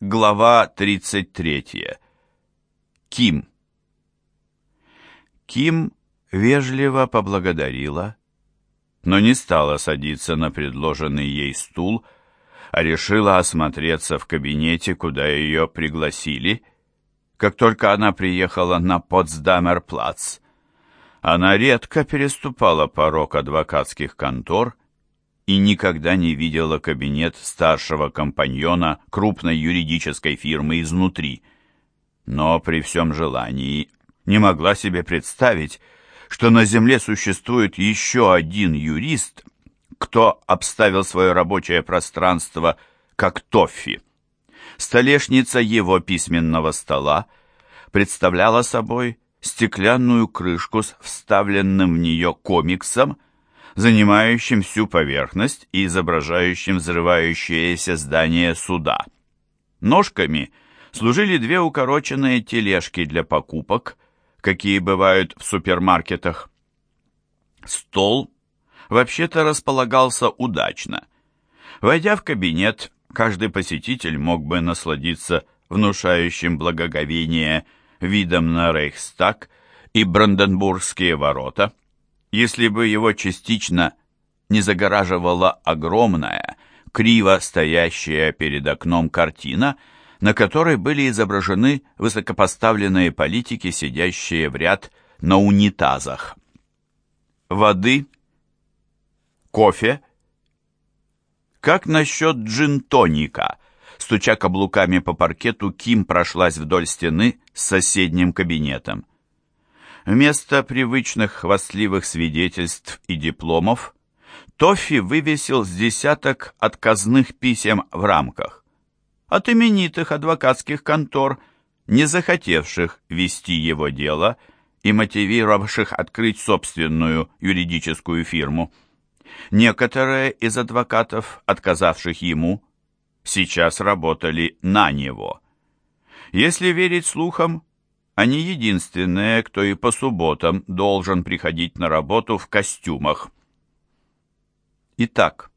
Глава 33. Ким. Ким вежливо поблагодарила, но не стала садиться на предложенный ей стул, а решила осмотреться в кабинете, куда ее пригласили, как только она приехала на Потсдамерплац. Она редко переступала порог адвокатских контор и никогда не видела кабинет старшего компаньона крупной юридической фирмы изнутри. Но при всем желании не могла себе представить, что на Земле существует еще один юрист, кто обставил свое рабочее пространство как Тоффи. Столешница его письменного стола представляла собой стеклянную крышку с вставленным в нее комиксом, занимающим всю поверхность и изображающим взрывающееся здание суда. Ножками служили две укороченные тележки для покупок, какие бывают в супермаркетах. Стол вообще-то располагался удачно. Войдя в кабинет, каждый посетитель мог бы насладиться внушающим благоговение видом на Рейхстаг и Бранденбургские ворота – если бы его частично не загораживала огромная, криво стоящая перед окном картина, на которой были изображены высокопоставленные политики, сидящие в ряд на унитазах. Воды? Кофе? Как насчет джин-тоника? Стуча каблуками по паркету, Ким прошлась вдоль стены с соседним кабинетом. Вместо привычных хвастливых свидетельств и дипломов Тоффи вывесил с десяток отказных писем в рамках от именитых адвокатских контор, не захотевших вести его дело и мотивировавших открыть собственную юридическую фирму. Некоторые из адвокатов, отказавших ему, сейчас работали на него. Если верить слухам, они единственные, кто и по субботам должен приходить на работу в костюмах. «Итак,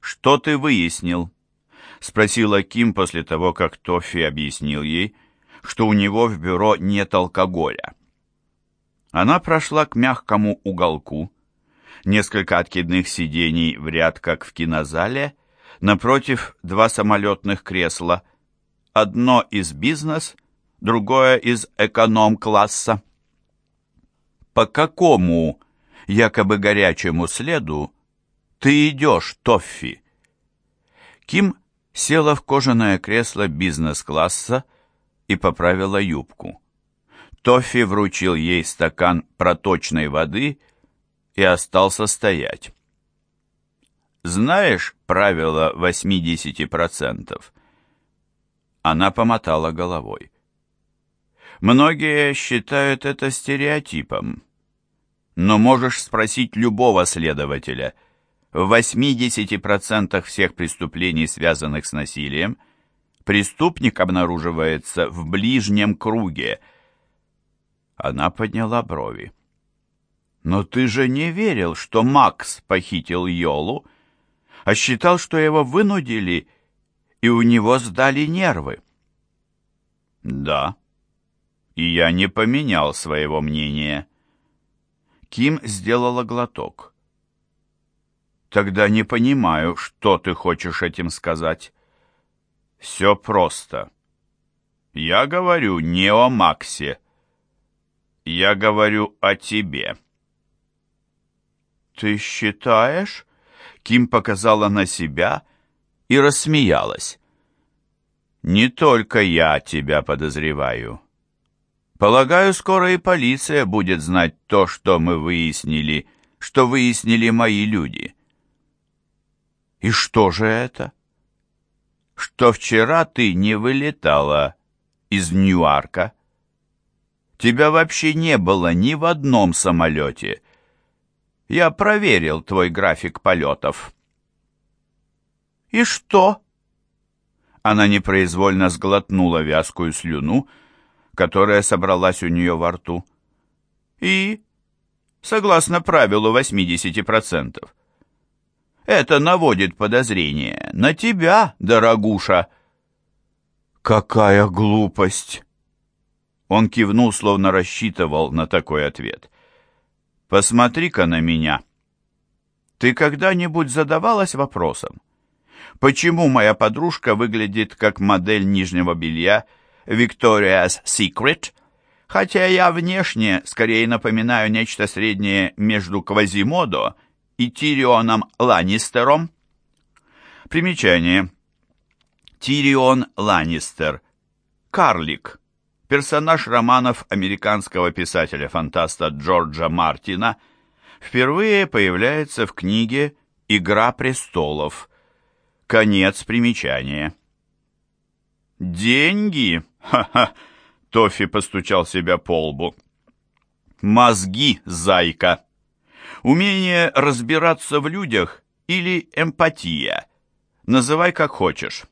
что ты выяснил?» — спросила Ким после того, как Тоффи объяснил ей, что у него в бюро нет алкоголя. Она прошла к мягкому уголку, несколько откидных сидений в ряд, как в кинозале, напротив два самолетных кресла, одно из бизнес — другое из эконом-класса. По какому якобы горячему следу ты идешь, Тоффи? Ким села в кожаное кресло бизнес-класса и поправила юбку. Тоффи вручил ей стакан проточной воды и остался стоять. «Знаешь правило 80%?» Она помотала головой. Многие считают это стереотипом. Но можешь спросить любого следователя. В 80% всех преступлений, связанных с насилием, преступник обнаруживается в ближнем круге. Она подняла брови. «Но ты же не верил, что Макс похитил Йолу, а считал, что его вынудили, и у него сдали нервы». «Да», и я не поменял своего мнения. Ким сделала глоток. Тогда не понимаю, что ты хочешь этим сказать. Все просто. Я говорю не о Максе. Я говорю о тебе. Ты считаешь? Ким показала на себя и рассмеялась. Не только я тебя подозреваю. Полагаю, скоро и полиция будет знать то, что мы выяснили, что выяснили мои люди. И что же это? Что вчера ты не вылетала из Ньюарка. Тебя вообще не было ни в одном самолете. Я проверил твой график полетов. И что? Она непроизвольно сглотнула вязкую слюну, которая собралась у нее во рту. И, согласно правилу 80%, это наводит подозрение на тебя, дорогуша. «Какая глупость!» Он кивнул, словно рассчитывал на такой ответ. «Посмотри-ка на меня. Ты когда-нибудь задавалась вопросом, почему моя подружка выглядит как модель нижнего белья Victoria's Secret, хотя я внешне скорее напоминаю нечто среднее между Квазимодо и Тирионом Ланнистером?» Примечание. Тирион Ланнистер. Карлик. Персонаж романов американского писателя-фантаста Джорджа Мартина впервые появляется в книге «Игра престолов». Конец примечания. «Деньги?» «Ха-ха!» — Тоффи постучал себя по лбу. «Мозги, зайка! Умение разбираться в людях или эмпатия. Называй как хочешь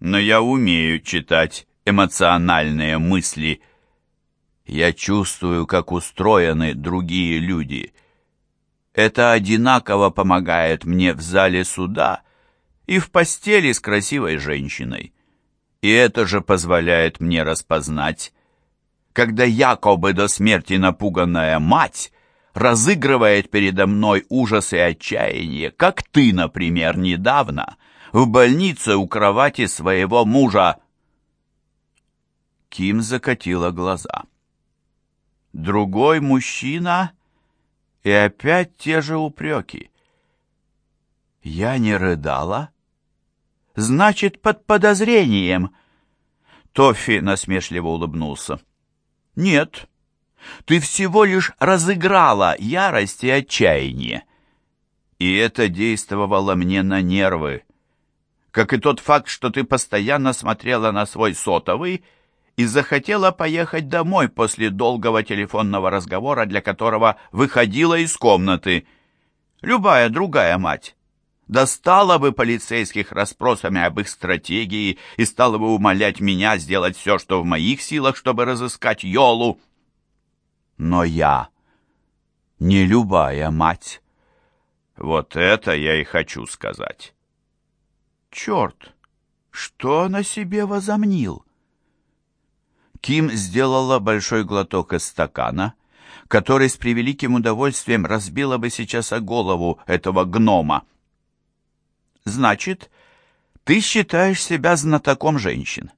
но я умею читать эмоциональные мысли. Я чувствую, как устроены другие люди. Это одинаково помогает мне в зале суда и в постели с красивой женщиной. И это же позволяет мне распознать, когда якобы до смерти напуганная мать разыгрывает передо мной ужас и отчаяние, как ты, например, недавно — в больнице у кровати своего мужа. Ким закатила глаза. Другой мужчина и опять те же упреки. Я не рыдала? Значит, под подозрением. Тоффи насмешливо улыбнулся. Нет, ты всего лишь разыграла ярость и отчаяние. И это действовало мне на нервы как и тот факт, что ты постоянно смотрела на свой сотовый и захотела поехать домой после долгого телефонного разговора, для которого выходила из комнаты. Любая другая мать достала бы полицейских расспросами об их стратегии и стала бы умолять меня сделать все, что в моих силах, чтобы разыскать Йолу. Но я не любая мать. Вот это я и хочу сказать. Черт! Что он о себе возомнил? Ким сделала большой глоток из стакана, который с превеликим удовольствием разбила бы сейчас о голову этого гнома. «Значит, ты считаешь себя знатоком женщин?»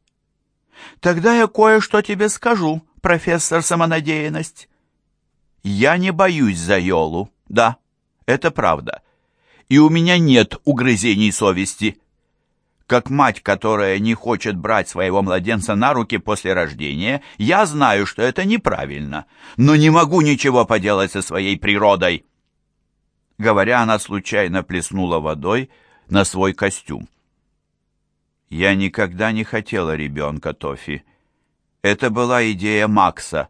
«Тогда я кое-что тебе скажу, профессор самонадеянность. Я не боюсь за Йолу, да, это правда, и у меня нет угрызений совести» как мать, которая не хочет брать своего младенца на руки после рождения, я знаю, что это неправильно, но не могу ничего поделать со своей природой. Говоря, она случайно плеснула водой на свой костюм. Я никогда не хотела ребенка, Тофи. Это была идея Макса.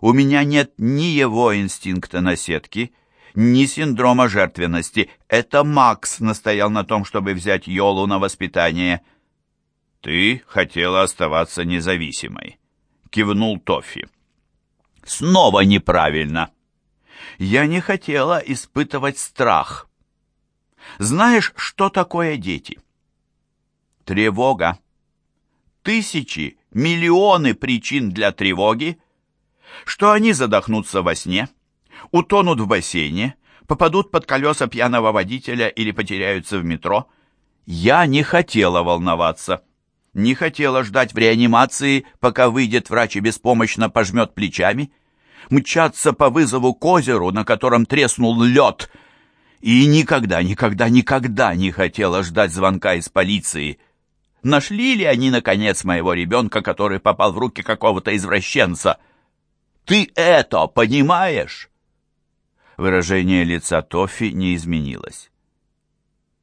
У меня нет ни его инстинкта наседки, ни синдрома жертвенности. Это Макс настоял на том, чтобы взять Йолу на воспитание. «Ты хотела оставаться независимой», — кивнул Тоффи. «Снова неправильно. Я не хотела испытывать страх. Знаешь, что такое дети? Тревога. Тысячи, миллионы причин для тревоги, что они задохнутся во сне» утонут в бассейне, попадут под колеса пьяного водителя или потеряются в метро. Я не хотела волноваться. Не хотела ждать в реанимации, пока выйдет врач и беспомощно пожмет плечами. Мчаться по вызову к озеру, на котором треснул лед. И никогда, никогда, никогда не хотела ждать звонка из полиции. Нашли ли они, наконец, моего ребенка, который попал в руки какого-то извращенца? Ты это понимаешь? Выражение лица Тоффи не изменилось.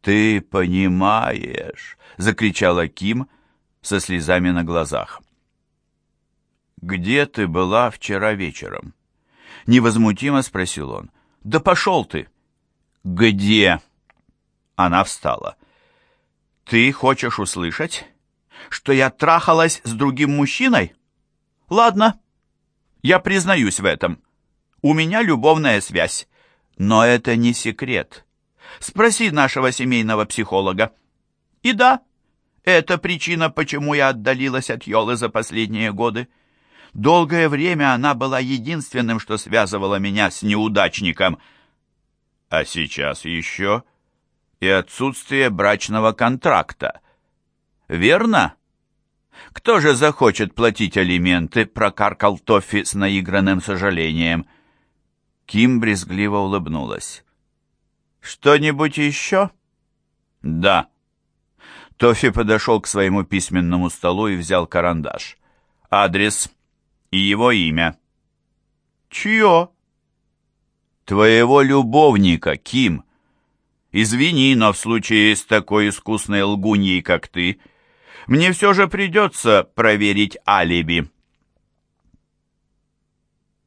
«Ты понимаешь!» — закричала Ким со слезами на глазах. «Где ты была вчера вечером?» Невозмутимо спросил он. «Да пошел ты!» «Где?» Она встала. «Ты хочешь услышать, что я трахалась с другим мужчиной? Ладно, я признаюсь в этом. У меня любовная связь. Но это не секрет. Спроси нашего семейного психолога. И да, Это причина, почему я отдалилась от Йолы за последние годы. Долгое время она была единственным, что связывало меня с неудачником. А сейчас еще и отсутствие брачного контракта. Верно? Кто же захочет платить алименты, прокаркал Тоффи с наигранным сожалением. Ким брезгливо улыбнулась. «Что-нибудь еще?» «Да». Тоффи подошел к своему письменному столу и взял карандаш. «Адрес и его имя». «Чье?» «Твоего любовника, Ким. Извини, но в случае с такой искусной лгуньей, как ты, мне все же придется проверить алиби».